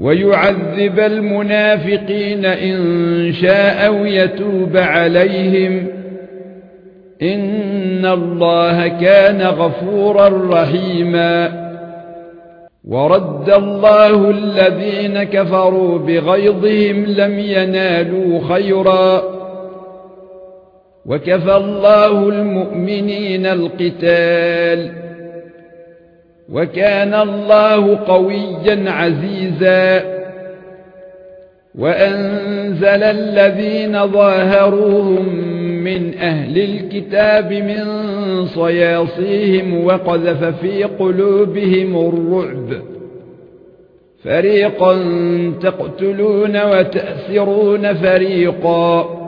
ويعذب المنافقين إن شاء أو يتوب عليهم. إن الله كان غفورا رحيما. ورد الله الذين كفروا بغيظهم لم ينالوا خيرا. وكفى الله المؤمنين القتال. وكان الله قويا عزيزا. وأنزل الذين ظاهروهم من أهل الكتاب من صياصيهم وقذف في قلوبهم الرعب. فريقا تقتلون وتأسرون فريقا.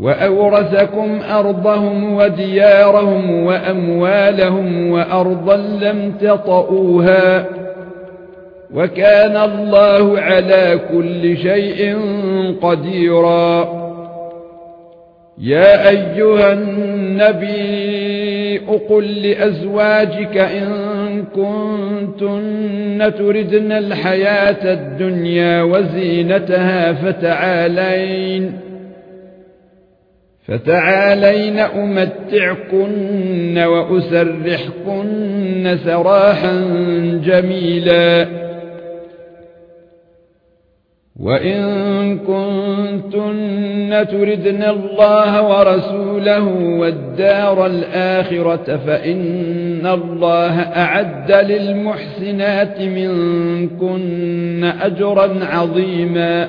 وأورثكم أرضهم وديارهم وأموالهم وأرضا لم تطئوها وكان الله على كل شيء قديرا. يا أيها النبي قل لأزواجك إن كنتن تردن الحياة الدنيا وزينتها فتعالين. فتعالين أمتعكن وأسرحكن سراحا جميلا. وإن كنتن تردن الله ورسوله والدار الآخرة فإن الله أعد للمحسنات منكن أجرا عظيما.